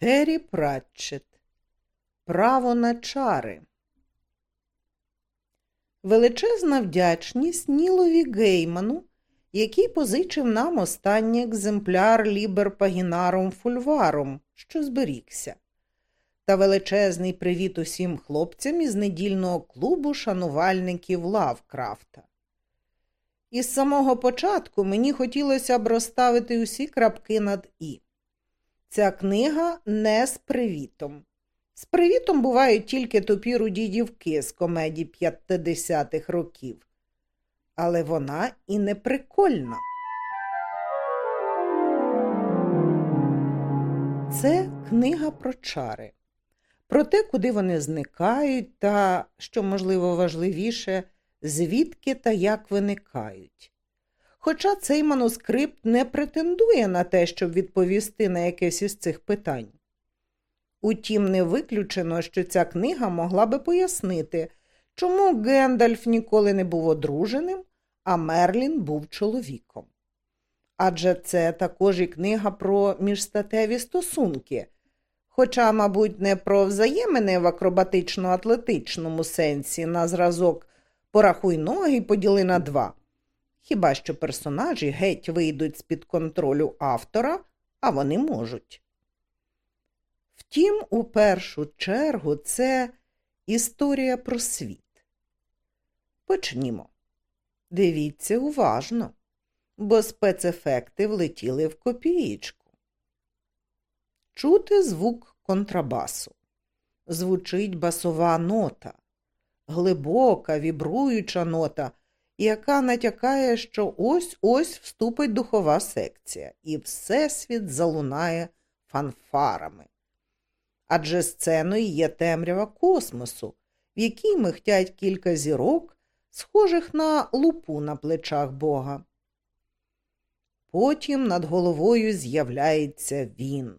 Террі Пратчет. Право на чари. Величезна вдячність Нілові Гейману, який позичив нам останній екземпляр Лібер Пагінаром Фульваром, що зберігся. Та величезний привіт усім хлопцям із недільного клубу шанувальників Лавкрафта. Із самого початку мені хотілося б розставити усі крапки над І. Ця книга не з привітом. З привітом бувають тільки тупі руді дівки з комедій 50-х років. Але вона і не прикольна. Це книга про чари, про те, куди вони зникають, та, що можливо важливіше, звідки та як виникають. Хоча цей манускрипт не претендує на те, щоб відповісти на якесь із цих питань. Утім, не виключено, що ця книга могла би пояснити, чому Гендальф ніколи не був одруженим, а Мерлін був чоловіком. Адже це також і книга про міжстатеві стосунки, хоча, мабуть, не про взаємини в акробатично-атлетичному сенсі на зразок порахуй ноги і поділи на два. Хіба що персонажі геть вийдуть з-під контролю автора, а вони можуть. Втім, у першу чергу це історія про світ. Почнімо. Дивіться уважно, бо спецефекти влетіли в копієчку. Чути звук контрабасу. Звучить басова нота, глибока, вібруюча нота, яка натякає, що ось ось вступить духова секція, і Всесвіт залунає фанфарами. Адже сценою є темрява космосу, в якій михтять кілька зірок, схожих на лупу на плечах Бога. Потім над головою з'являється він,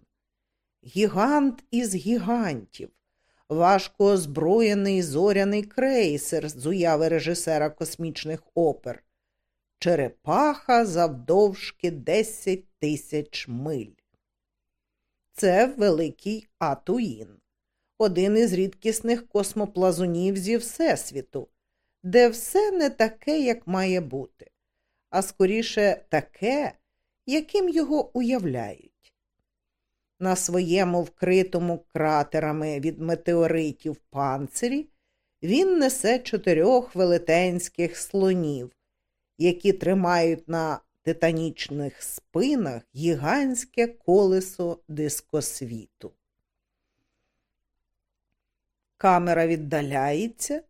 гігант із гігантів, важко озброєний зоряний крейсер з уяви режисера космічних опер, черепаха завдовжки 10 тисяч миль. Це великий Атуїн, один із рідкісних космоплазунів зі Всесвіту, де все не таке, як має бути, а скоріше таке, яким його уявляють. На своєму вкритому кратерами від метеоритів панцирі він несе чотирьох велетенських слонів, які тримають на титанічних спинах гігантське колесо дискосвіту. Камера віддаляється,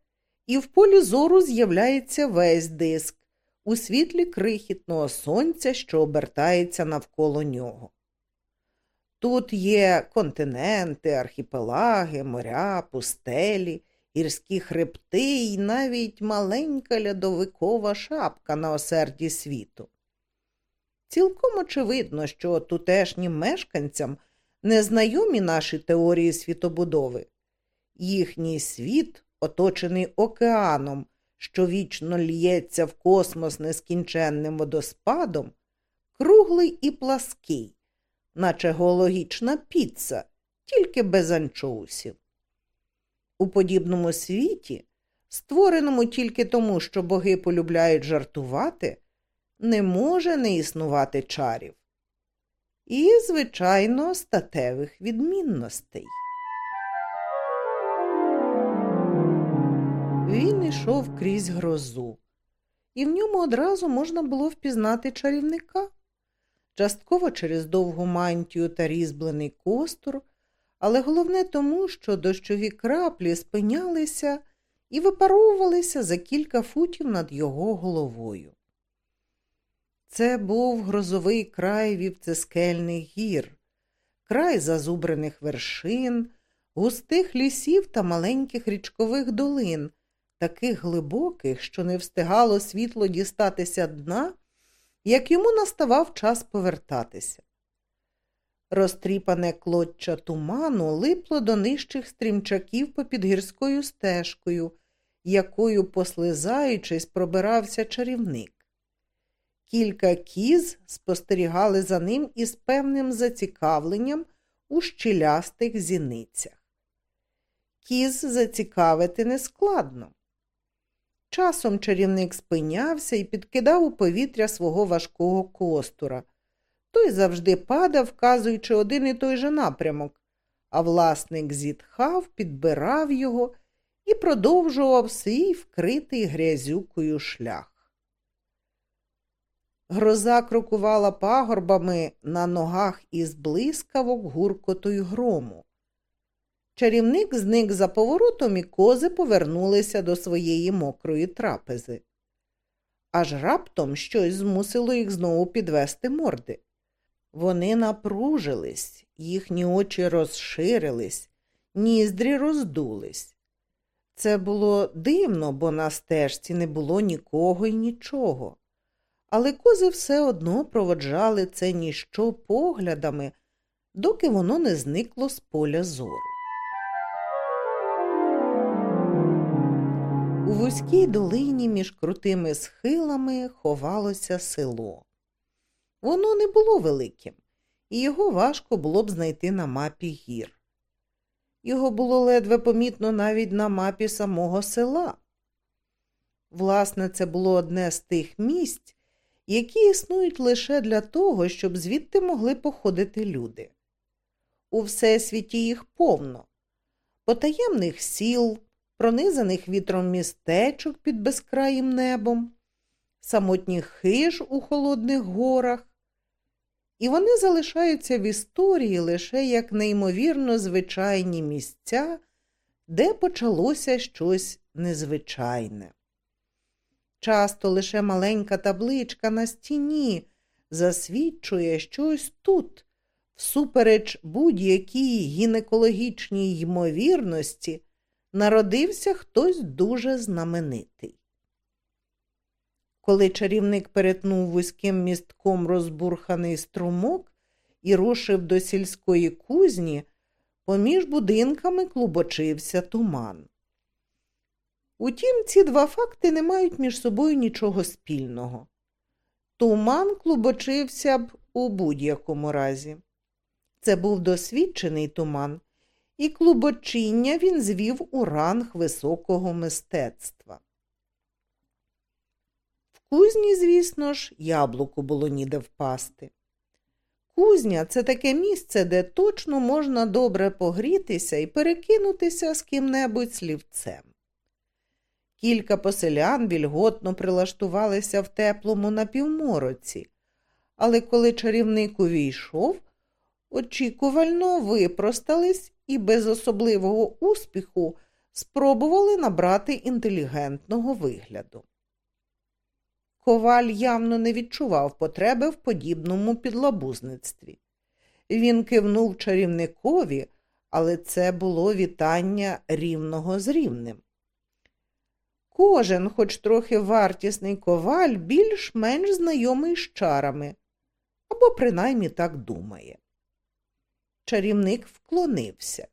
і в полі зору з'являється весь диск у світлі крихітного сонця, що обертається навколо нього. Тут є континенти, архіпелаги, моря, пустелі, гірські хребти і навіть маленька льодовикова шапка на осерді світу. Цілком очевидно, що тутешнім мешканцям незнайомі наші теорії світобудови. Їхній світ, оточений океаном, що вічно л'ється в космос нескінченним водоспадом, круглий і плаский, наче геологічна піца, тільки без анчоусів. У подібному світі, створеному тільки тому, що боги полюбляють жартувати, не може не існувати чарів. І, звичайно, статевих відмінностей. Він йшов крізь грозу, і в ньому одразу можна було впізнати чарівника, частково через довгу мантію та різьблений костур, але головне тому, що дощові краплі спинялися і випаровувалися за кілька футів над його головою. Це був грозовий край вівцескельних гір, край зазубрених вершин, густих лісів та маленьких річкових долин, таких глибоких, що не встигало світло дістатися дна, як йому наставав час повертатися. Розтріпане клоччя туману липло до нижчих стрімчаків попід гірською стежкою, якою, послизаючись, пробирався чарівник. Кілька кіз спостерігали за ним із певним зацікавленням у щілястих зіницях. Кіз зацікавити нескладно. Часом чарівник спинявся і підкидав у повітря свого важкого костура. Той завжди падав, вказуючи один і той же напрямок, а власник зітхав, підбирав його і продовжував свій вкритий грязюкою шлях. Гроза крокувала пагорбами на ногах із блискавок гуркоту й грому. Чарівник зник за поворотом, і кози повернулися до своєї мокрої трапези. Аж раптом щось змусило їх знову підвести морди. Вони напружились, їхні очі розширились, ніздрі роздулись. Це було дивно, бо на стежці не було нікого і нічого. Але кози все одно проводжали це ніщо поглядами, доки воно не зникло з поля зору. У вузькій долині між крутими схилами ховалося село. Воно не було великим, і його важко було б знайти на мапі гір. Його було ледве помітно навіть на мапі самого села. Власне, це було одне з тих місць, які існують лише для того, щоб звідти могли походити люди. У всесвіті їх повно, потаємних сіл, пронизаних вітром містечок під безкраїм небом, самотніх хиж у холодних горах, і вони залишаються в історії лише як неймовірно звичайні місця, де почалося щось незвичайне. Часто лише маленька табличка на стіні засвідчує щось тут, всупереч будь-якій гінекологічній ймовірності, народився хтось дуже знаменитий. Коли чарівник перетнув вузьким містком розбурханий струмок і рушив до сільської кузні, поміж будинками клубочився туман. Утім, ці два факти не мають між собою нічого спільного. Туман клубочився б у будь-якому разі. Це був досвідчений туман, і клубочиння він звів у ранг високого мистецтва. В кузні, звісно ж, яблуку було ніде впасти. Кузня це таке місце, де точно можна добре погрітися і перекинутися з ким-небудь слівцем. Кілька поселян вільготно прилаштувалися в теплому напівмороці, але коли чарівник увійшов, очікувально випростались і без особливого успіху спробували набрати інтелігентного вигляду. Коваль явно не відчував потреби в подібному підлабузництві. Він кивнув чарівникові, але це було вітання рівного з рівним. Кожен, хоч трохи вартісний коваль, більш-менш знайомий з чарами, або принаймні так думає. Чарівник вклонився.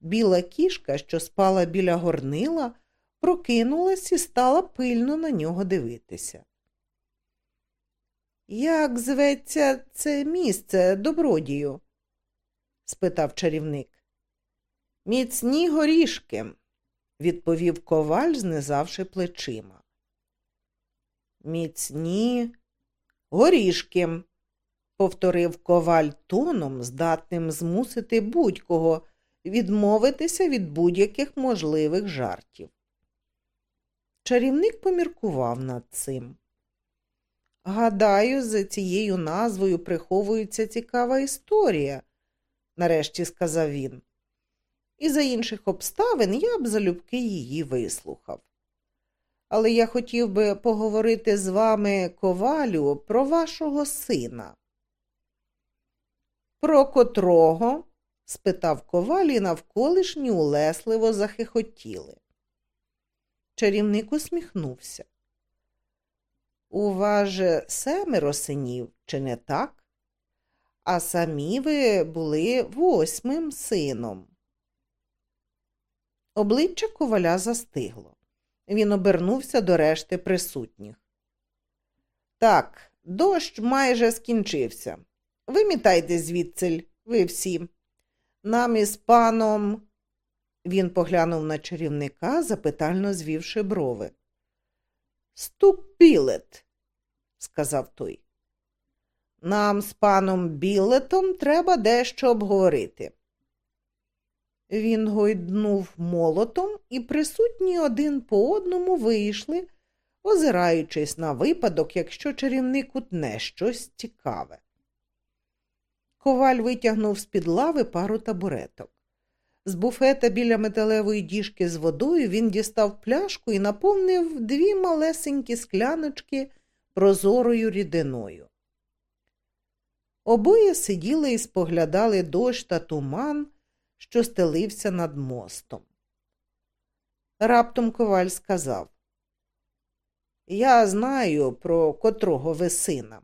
Біла кішка, що спала біля горнила, прокинулась і стала пильно на нього дивитися. Як зветься це місце добродію? спитав чарівник. Міцні горішки, відповів коваль, знизавши плечима. Міцні горішки, повторив коваль тоном, здатним змусити будь-кого відмовитися від будь-яких можливих жартів. Чарівник поміркував над цим. Гадаю, за цією назвою приховується цікава історія, нарешті сказав він. І за інших обставин я б залюбки її вислухав. Але я хотів би поговорити з вами, ковалю, про вашого сина. Про котрого? спитав коваль і навколишні улесливо захихотіли. Чарівник усміхнувся. У вас же семеро синів, чи не так? А самі ви були восьмим сином. Обличчя коваля застигло. Він обернувся до решти присутніх. Так, дощ майже скінчився. Вимітайте звідсиль, ви всі. Нам із паном. Він поглянув на чарівника, запитально звівши брови. Ступ білет, сказав той. Нам з паном білетом треба дещо обговорити. Він гойднув молотом, і присутні один по одному вийшли, озираючись на випадок, якщо чарівник утне щось цікаве. Коваль витягнув з-під лави пару табуреток. З буфета біля металевої діжки з водою він дістав пляшку і наповнив дві малесенькі скляночки прозорою рідиною. Обоє сиділи і споглядали дощ та туман, що стелився над мостом. Раптом коваль сказав Я знаю, про котрого ви сина.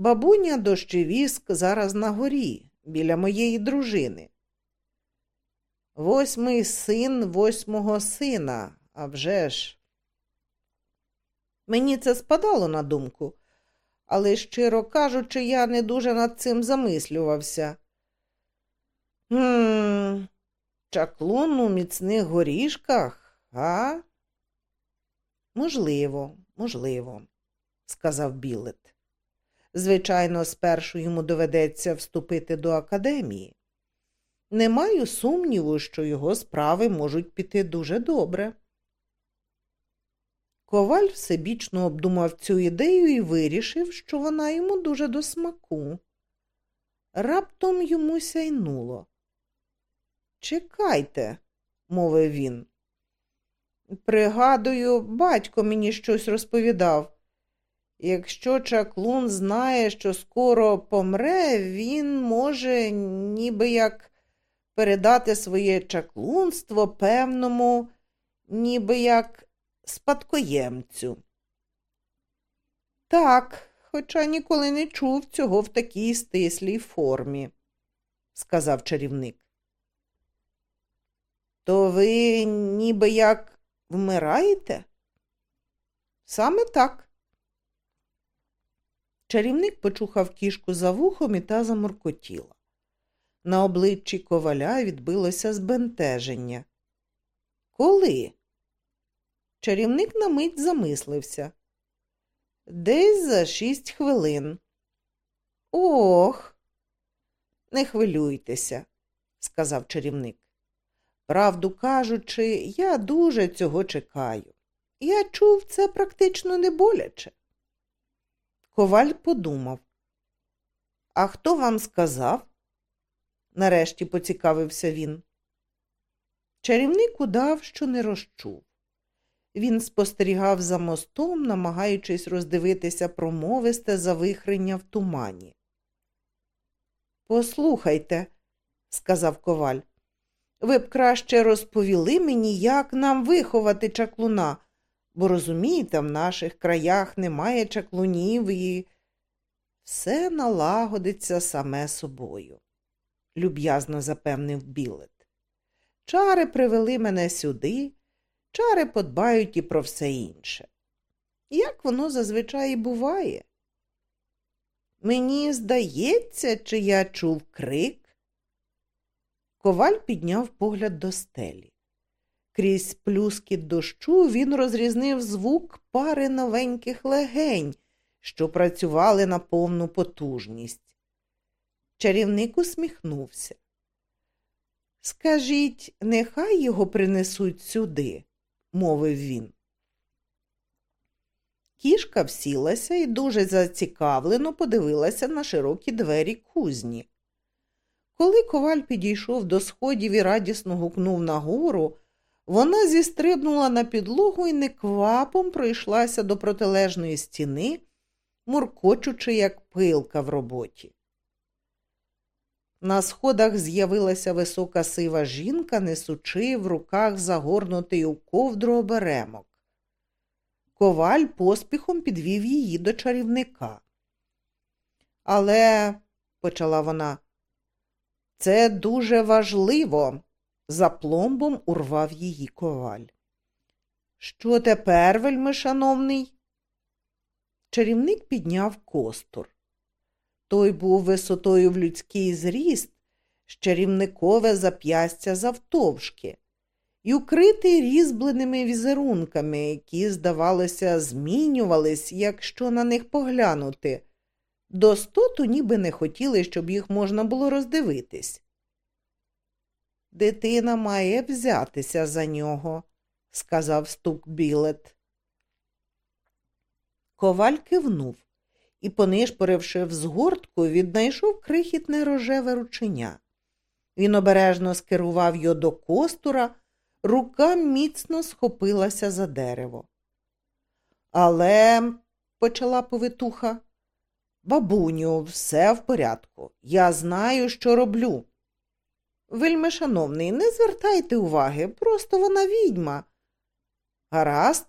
Бабуня дощевіск зараз на горі, біля моєї дружини. Восьмий син восьмого сина, а вже ж. Мені це спадало на думку, але, щиро кажучи, я не дуже над цим замислювався. Гм, чаклун у міцних горішках, а? Можливо, можливо, сказав Білет. Звичайно, спершу йому доведеться вступити до академії. Не маю сумніву, що його справи можуть піти дуже добре. Коваль всебічно обдумав цю ідею і вирішив, що вона йому дуже до смаку. Раптом йому сяйнуло. Чекайте, мовив він. Пригадую, батько мені щось розповідав. Якщо чаклун знає, що скоро помре, він може ніби як передати своє чаклунство певному, ніби як спадкоємцю. Так, хоча ніколи не чув цього в такій стислій формі, сказав чарівник. То ви ніби як вмираєте? Саме так. Чарівник почухав кішку за вухом і та заморкотіла. На обличчі коваля відбилося збентеження. Коли? Чарівник на мить замислився. Десь за шість хвилин. Ох, не хвилюйтеся, сказав чарівник. Правду кажучи, я дуже цього чекаю. Я чув це практично не боляче. Коваль подумав. А хто вам сказав? нарешті поцікавився він. Чарівник удав, що не розчув. Він спостерігав за мостом, намагаючись роздивитися промовисте завихрення в тумані. Послухайте, сказав коваль, ви б краще розповіли мені, як нам виховати чаклуна, бо розумієте, в наших краях немає чаклунів і все налагодиться саме собою люб'язно запевнив білет. Чари привели мене сюди, чари подбають і про все інше. Як воно зазвичай і буває? Мені здається, чи я чув крик. Коваль підняв погляд до стелі. Крізь плюскіт дощу він розрізнив звук пари новеньких легень, що працювали на повну потужність. Чарівник усміхнувся. Скажіть, нехай його принесуть сюди, мовив він. Кішка всілася і дуже зацікавлено подивилася на широкі двері кузні. Коли коваль підійшов до сходів і радісно гукнув нагору, вона зістрибнула на підлогу і неквапом пройшлася до протилежної стіни, муркочучи, як пилка в роботі. На сходах з'явилася висока сива жінка, несучи в руках загорнутий у ковдру оберемок. Коваль поспіхом підвів її до чарівника. Але, почала вона, це дуже важливо, за пломбом урвав її коваль. Що тепер, вельми шановний? Чарівник підняв костур. Той був висотою в людський зріст, з чарівникове зап'ястя завтовшки і укритий різьбленими візерунками, які, здавалося, змінювались, якщо на них поглянути. До стоту ніби не хотіли, щоб їх можна було роздивитись. Дитина має взятися за нього, сказав стук білет. Коваль кивнув і, понишпоривши в згортку, віднайшов крихітне рожеве рученя. Він обережно скерував його до костура, рука міцно схопилася за дерево. Але, почала повитуха, бабуню, все в порядку. Я знаю, що роблю. Вельми, шановний, не звертайте уваги, просто вона відьма. Гаразд,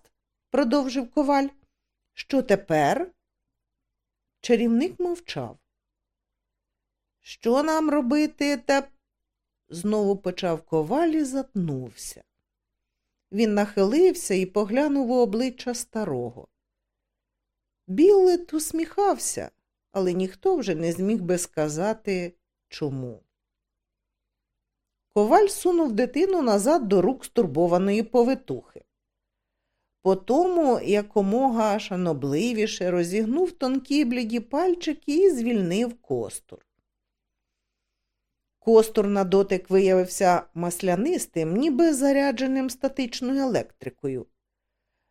продовжив коваль. Що тепер? Чарівник мовчав. Що нам робити та знову почав коваль і затнувся. Він нахилився і поглянув у обличчя старого. Білет усміхався, але ніхто вже не зміг би сказати чому. Коваль сунув дитину назад до рук стурбованої повитухи. Потому якомога шанобливіше розігнув тонкі бліді пальчики і звільнив костур. Костур на дотик виявився маслянистим, ніби зарядженим статичною електрикою.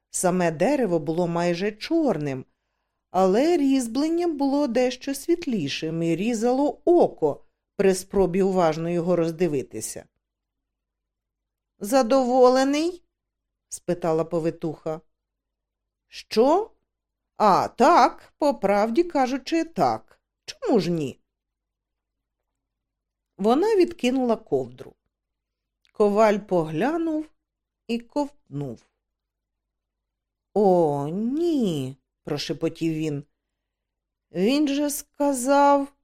Саме дерево було майже чорним, але різьблення було дещо світлішим і різало око при спробі уважно його роздивитися. Задоволений? спитала повитуха. Що? А, так, по правді кажучи, так. Чому ж ні? Вона відкинула ковдру. Коваль поглянув і ковтнув. О, ні, прошепотів він. Він же сказав.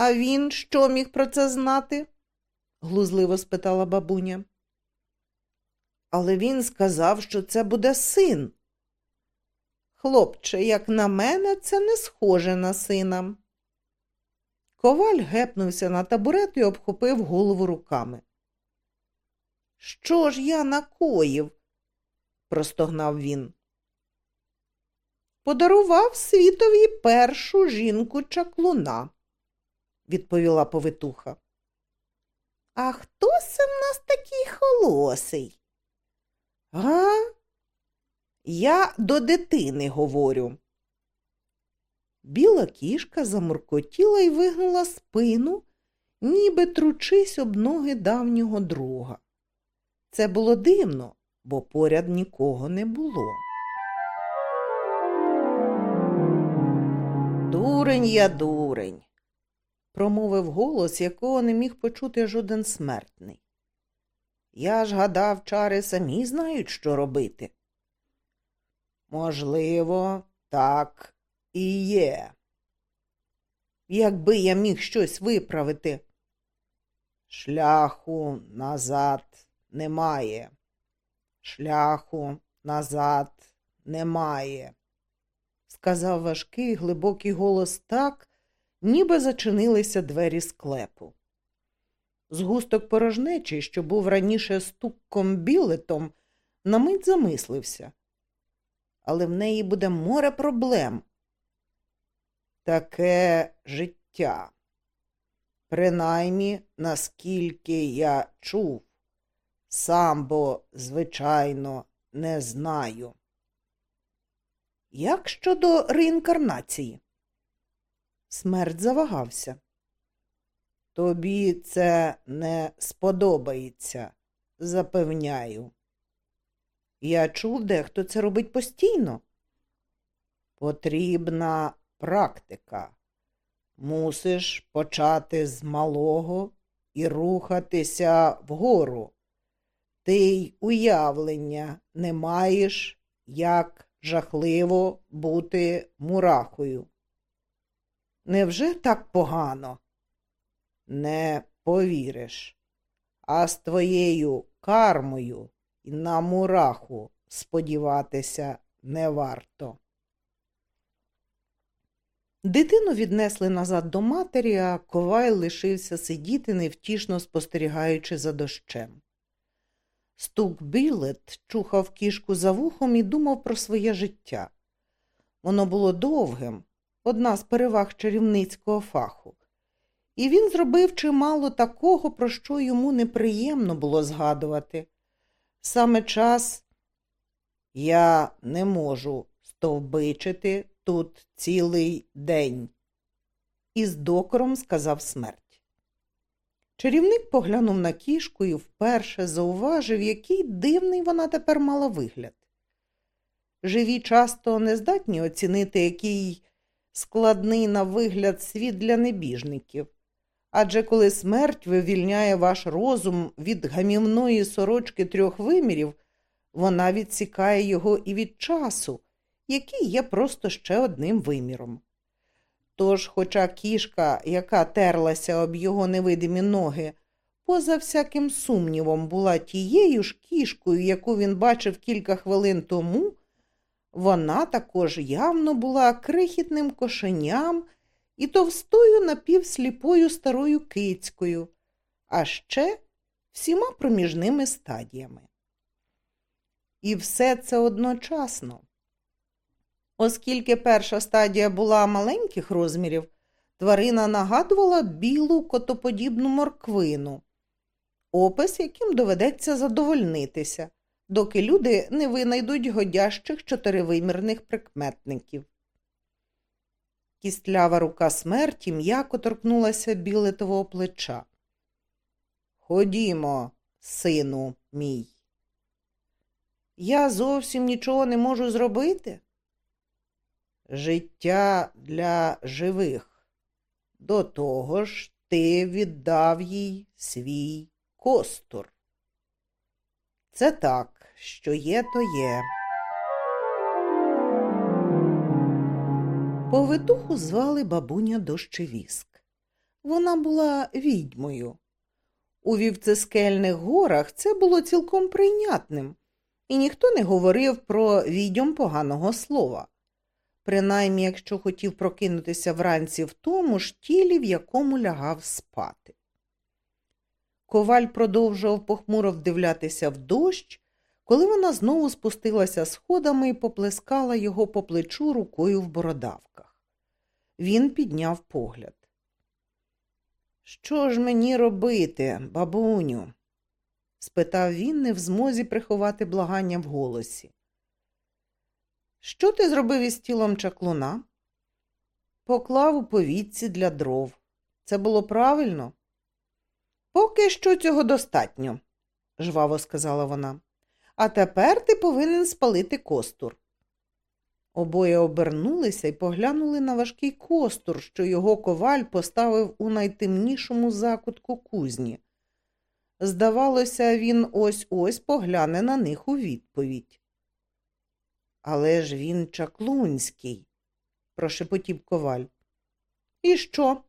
А він що міг про це знати? глузливо спитала бабуня. Але він сказав, що це буде син. Хлопче, як на мене, це не схоже на сина. Коваль гепнувся на табурет і обхопив голову руками. Що ж я накоїв? простогнав він. Подарував світові першу жінку чаклуна, відповіла повитуха. А хто це в нас такий холосий? Га? Я до дитини говорю. Біла кішка замуркотіла і вигнула спину, ніби тручись об ноги давнього друга. Це було дивно, бо поряд нікого не було. Дурень я дурень, промовив голос, якого не міг почути жоден смертний. Я ж гадав, чари самі знають, що робити. Можливо, так і є. Якби я міг щось виправити. Шляху назад немає. Шляху назад немає, сказав важкий глибокий голос так, ніби зачинилися двері склепу. Згусток порожнечі, що був раніше стукком білетом, на мить замислився. Але в неї буде море проблем. Таке життя. Принаймні, наскільки я чув, сам бо, звичайно, не знаю. Як щодо реінкарнації? Смерть завагався. Тобі це не сподобається, запевняю. Я чув, дехто це робить постійно. Потрібна практика. Мусиш почати з малого і рухатися вгору. Ти й уявлення не маєш, як жахливо бути мурахою. Невже так погано? Не повіриш. А з твоєю кармою на мураху сподіватися не варто. Дитину віднесли назад до матері, а коваль лишився сидіти, невтішно спостерігаючи за дощем. Стук Білет чухав кішку за вухом і думав про своє життя. Воно було довгим, одна з переваг чарівницького фаху. І він зробив чимало такого, про що йому неприємно було згадувати. Саме час я не можу стовбичити тут цілий день, із докором сказав смерть. Чарівник поглянув на кішку і вперше зауважив, який дивний вона тепер мала вигляд. Живі часто не здатні оцінити, який складний на вигляд світ для небіжників. Адже коли смерть вивільняє ваш розум від гамівної сорочки трьох вимірів, вона відсікає його і від часу, який є просто ще одним виміром. Тож, хоча кішка, яка терлася об його невидимі ноги, поза всяким сумнівом була тією ж кішкою, яку він бачив кілька хвилин тому, вона також явно була крихітним кошеням і товстою напівсліпою старою кицькою, а ще всіма проміжними стадіями. І все це одночасно. Оскільки перша стадія була маленьких розмірів, тварина нагадувала білу котоподібну морквину, опис, яким доведеться задовольнитися, доки люди не винайдуть годящих чотиривимірних прикметників. Кістлява рука смерті м'яко торкнулася білетового плеча. Ходімо, сину мій. Я зовсім нічого не можу зробити. Життя для живих. До того ж ти віддав їй свій костур. Це так, що є, то є. Повитуху звали бабуня Дощевіск. Вона була відьмою. У вівцескельних горах це було цілком прийнятним, і ніхто не говорив про відьом поганого слова, принаймні якщо хотів прокинутися вранці в тому ж тілі, в якому лягав спати. Коваль продовжував похмуро вдивлятися в дощ, коли вона знову спустилася сходами і поплескала його по плечу рукою в бородавках. Він підняв погляд. Що ж мені робити, бабуню? спитав він, не в змозі приховати благання в голосі. Що ти зробив із тілом чаклуна? Поклав у повітці для дров. Це було правильно? Поки що цього достатньо, жваво сказала вона. А тепер ти повинен спалити костур. Обоє обернулися і поглянули на важкий костур, що його коваль поставив у найтемнішому закутку кузні. Здавалося, він ось ось погляне на них у відповідь. Але ж він чаклунський, прошепотів коваль. І що?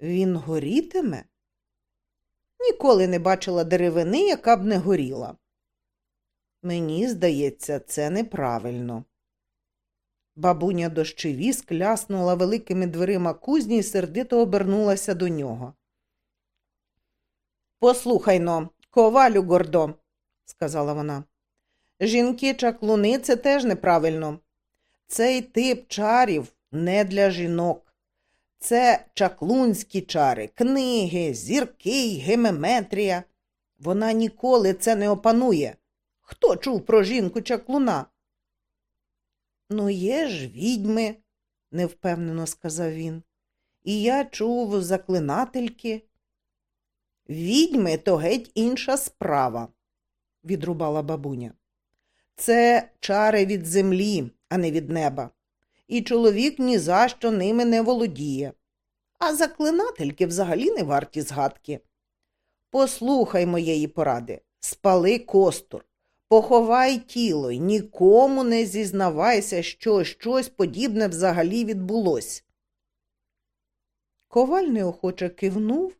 Він горітиме? Ніколи не бачила деревини, яка б не горіла. Мені здається, це неправильно. Бабуня дощеві скляснула великими дверима кузні і сердито обернулася до нього. Послухай но, ковалю гордо, сказала вона. Жінки чаклуни це теж неправильно. Цей тип чарів не для жінок. Це чаклунські чари, книги, зірки й гемеметрія. Вона ніколи це не опанує. Хто чув про жінку чаклуна? Ну, є ж відьми, невпевнено сказав він. І я чув заклинательки. Відьми то геть інша справа, відрубала бабуня. Це чари від землі, а не від неба. І чоловік ні за що ними не володіє. А заклинательки взагалі не варті згадки. Послухай моєї поради, спали костур, поховай тіло й нікому не зізнавайся, що щось подібне взагалі відбулось. Коваль неохоче кивнув,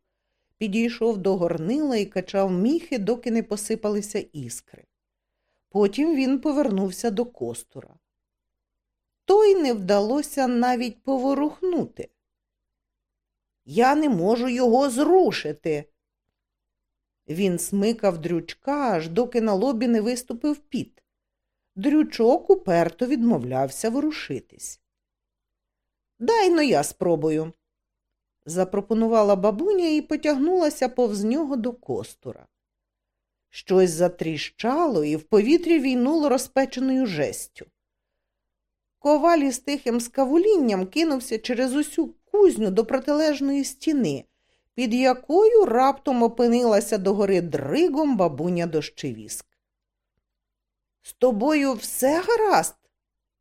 підійшов до горнила і качав міхи, доки не посипалися іскри. Потім він повернувся до костура. той не вдалося навіть поворухнути. Я не можу його зрушити. Він смикав дрючка, аж доки на лобі не виступив піт. Дрючок уперто відмовлявся ворушитись. Дай но я спробую, запропонувала бабуня і потягнулася повз нього до костура. Щось затріщало і в повітрі війнуло розпеченою жестю. Коваль із тихим скавулінням кинувся через усю кузню до протилежної стіни, під якою раптом опинилася догори дригом бабуня дощевіск. З тобою все гаразд?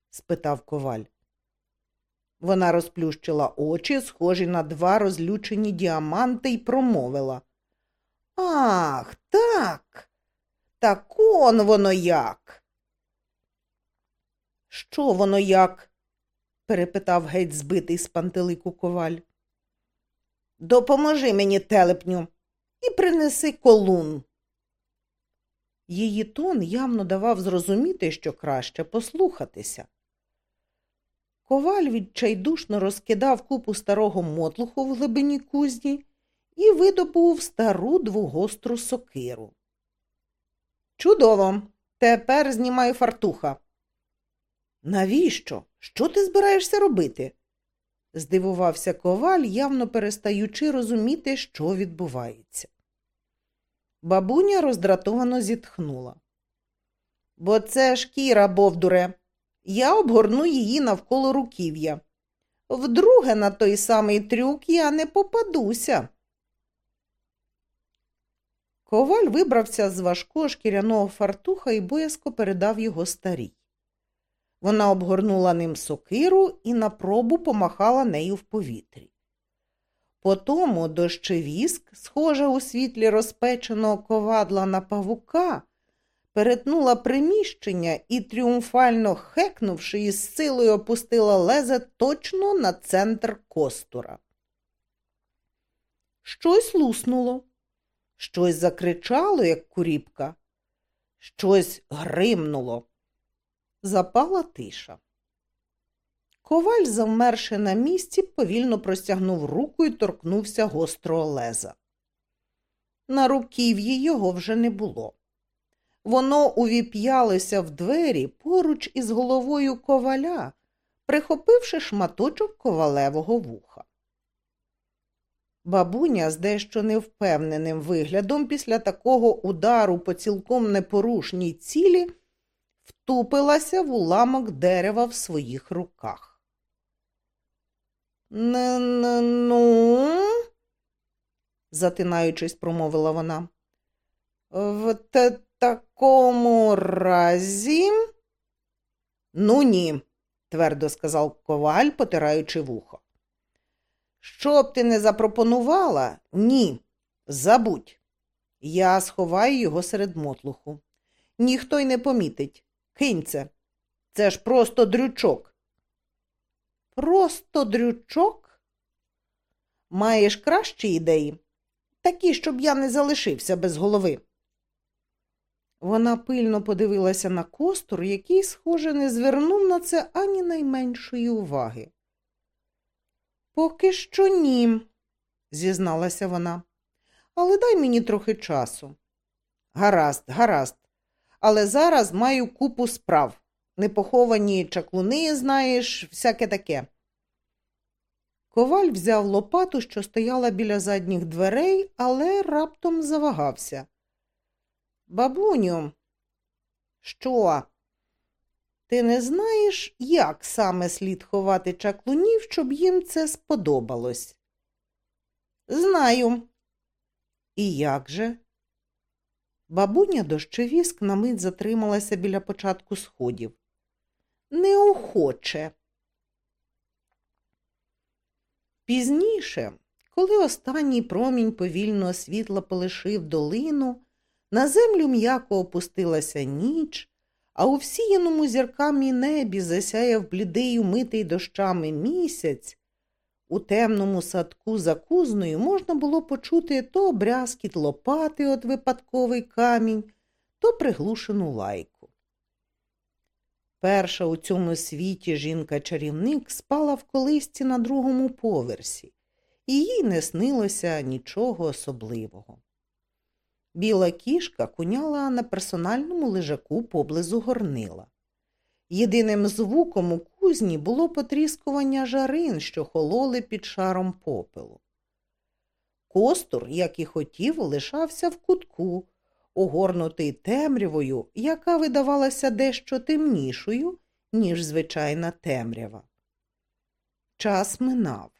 спитав коваль. Вона розплющила очі, схожі на два розлючені діаманти, і промовила. Ах, так. Так он воно як. Що воно як? перепитав геть збитий з пантелику коваль. Допоможи мені, телепню, і принеси колун. Її тон явно давав зрозуміти, що краще послухатися. Коваль відчайдушно розкидав купу старого мотлуху в глибині кузні і видобув стару двогостру сокиру. Чудово, тепер знімаю фартуха. Навіщо? Що ти збираєшся робити? Здивувався коваль, явно перестаючи розуміти, що відбувається. Бабуня роздратовано зітхнула. Бо це шкіра, бовдуре. Я обгорну її навколо руків'я. Вдруге на той самий трюк я не попадуся. Коваль вибрався з важкого шкіряного фартуха і боязко передав його старій. Вона обгорнула ним сокиру і на пробу помахала нею в повітрі. Потому дощевіск, схожа у світлі розпеченого ковадла на павука, перетнула приміщення і, тріумфально хекнувши, із силою опустила лезе точно на центр костура. Щось луснуло, щось закричало, як куріпка, щось гримнуло. Запала тиша. Коваль, завмерши на місці, повільно простягнув руку і торкнувся гострого леза. На руків'ї його вже не було. Воно увіп'ялося в двері поруч із головою коваля, прихопивши шматочок ковалевого вуха. Бабуня з дещо невпевненим виглядом після такого удару по цілком непорушній цілі втупилася в уламок дерева в своїх руках. «Ну?» – затинаючись, промовила вона. В такому разі. Ну, ні, твердо сказав коваль, потираючи вухо. Що б ти не запропонувала? Ні. Забудь. Я сховаю його серед мотлуху. Ніхто й не помітить. Кинь це. Це ж просто дрючок. Просто дрючок? Маєш кращі ідеї? Такі, щоб я не залишився без голови. Вона пильно подивилася на костур, який, схоже, не звернув на це ані найменшої уваги. Поки що ні, зізналася вона, але дай мені трохи часу. Гаразд, гаразд, але зараз маю купу справ. Непоховані чаклуни, знаєш, всяке таке. Коваль взяв лопату, що стояла біля задніх дверей, але раптом завагався. Бабуню, що? Ти не знаєш, як саме слід ховати чаклунів, щоб їм це сподобалось? Знаю. І як же? Бабуня дощевіск на мить затрималася біля початку сходів. Неохоче. Пізніше, коли останній промінь повільного світла полишив долину, на землю м'яко опустилася ніч, а у всіяному зірками небі засяяв блідий умитий дощами місяць. У темному садку за кузною можна було почути то брязкіт лопати от випадковий камінь, то приглушену лайку. Перша у цьому світі жінка-чарівник спала в колисці на другому поверсі, і їй не снилося нічого особливого. Біла кішка куняла на персональному лежаку поблизу горнила. Єдиним звуком у кузні було потріскування жарин, що хололи під шаром попелу. Костур, як і хотів, лишався в кутку, огорнутий темрявою, яка видавалася дещо темнішою, ніж звичайна темрява. Час минав,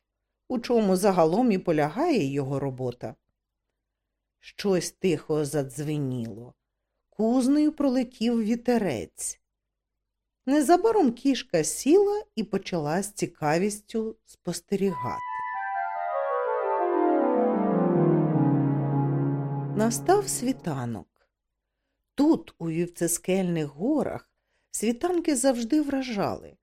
у чому загалом і полягає його робота. Щось тихо задзвеніло. Кузнею пролетів вітерець. Незабаром кішка сіла і почала з цікавістю спостерігати. Настав світанок. Тут, у вівцескельних горах, світанки завжди вражали,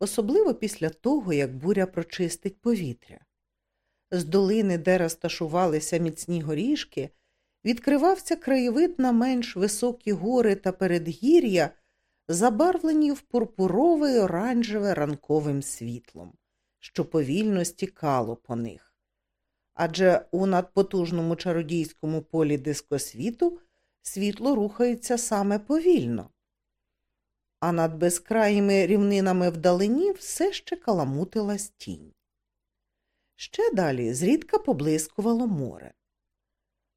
особливо після того, як буря прочистить повітря. З долини, де розташувалися міцні горішки, відкривався краєвид на менш високі гори та передгір'я, забарвлені в пурпурове й оранжеве ранковим світлом, що повільно стікало по них. Адже у надпотужному чародійському полі дискосвіту світло рухається саме повільно, а над безкраїми рівнинами вдалині все ще каламутилась тінь. Ще далі зрідка поблискувало море.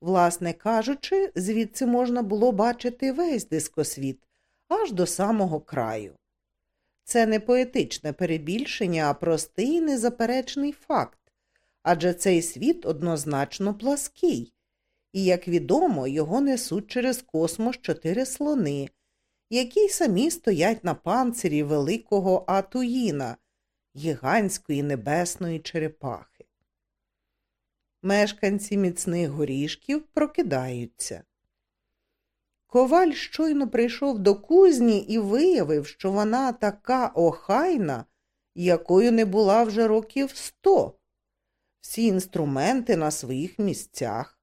Власне кажучи, звідси можна було бачити весь дискосвіт аж до самого краю. Це не поетичне перебільшення, а простий незаперечний факт, адже цей світ однозначно плаский, і, як відомо, його несуть через космос чотири слони, які самі стоять на панцирі великого Атуїна, гігантської небесної черепахи. Мешканці міцних горішків прокидаються. Коваль щойно прийшов до кузні і виявив, що вона така охайна, якою не була вже років сто. Всі інструменти на своїх місцях,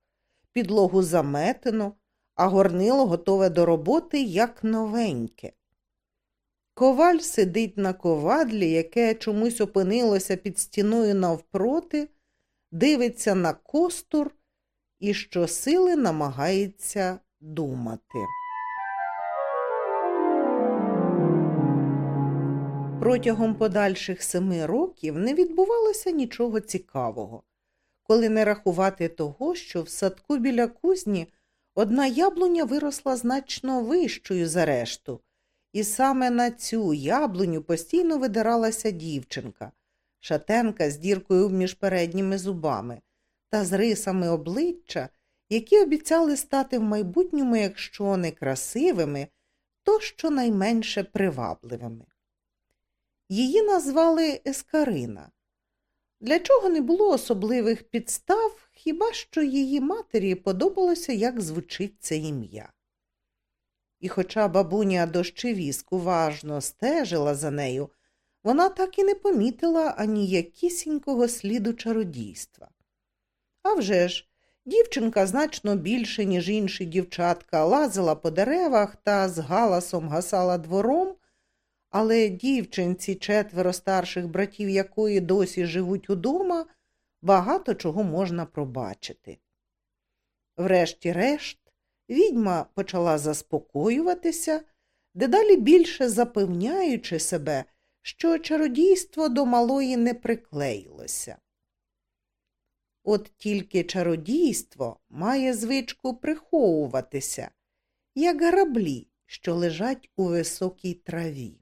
підлогу заметено, а горнило готове до роботи як новеньке. Коваль сидить на ковадлі, яке чомусь опинилося під стіною навпроти, дивиться на костур і щосили намагається думати. Протягом подальших семи років не відбувалося нічого цікавого, коли не рахувати того, що в садку біля кузні одна яблуня виросла значно вищою за решту, і саме на цю яблуню постійно видиралася дівчинка, шатенка з діркою між передніми зубами та з рисами обличчя, які обіцяли стати в майбутньому, якщо не красивими, то щонайменше привабливими. Її назвали Ескарина. Для чого не було особливих підстав, хіба що її матері подобалося, як звучить це ім'я. І хоча бабуня дощевіск уважно стежила за нею, вона так і не помітила аніякісінького сліду чародійства. А вже ж, дівчинка значно більше, ніж інші дівчатка, лазила по деревах та з галасом гасала двором, але дівчинці четверо старших братів якої досі живуть удома, багато чого можна пробачити. Врешті-решт, відьма почала заспокоюватися, дедалі більше запевняючи себе, що чародійство до малої не приклеїлося. От тільки чародійство має звичку приховуватися, як граблі, що лежать у високій траві.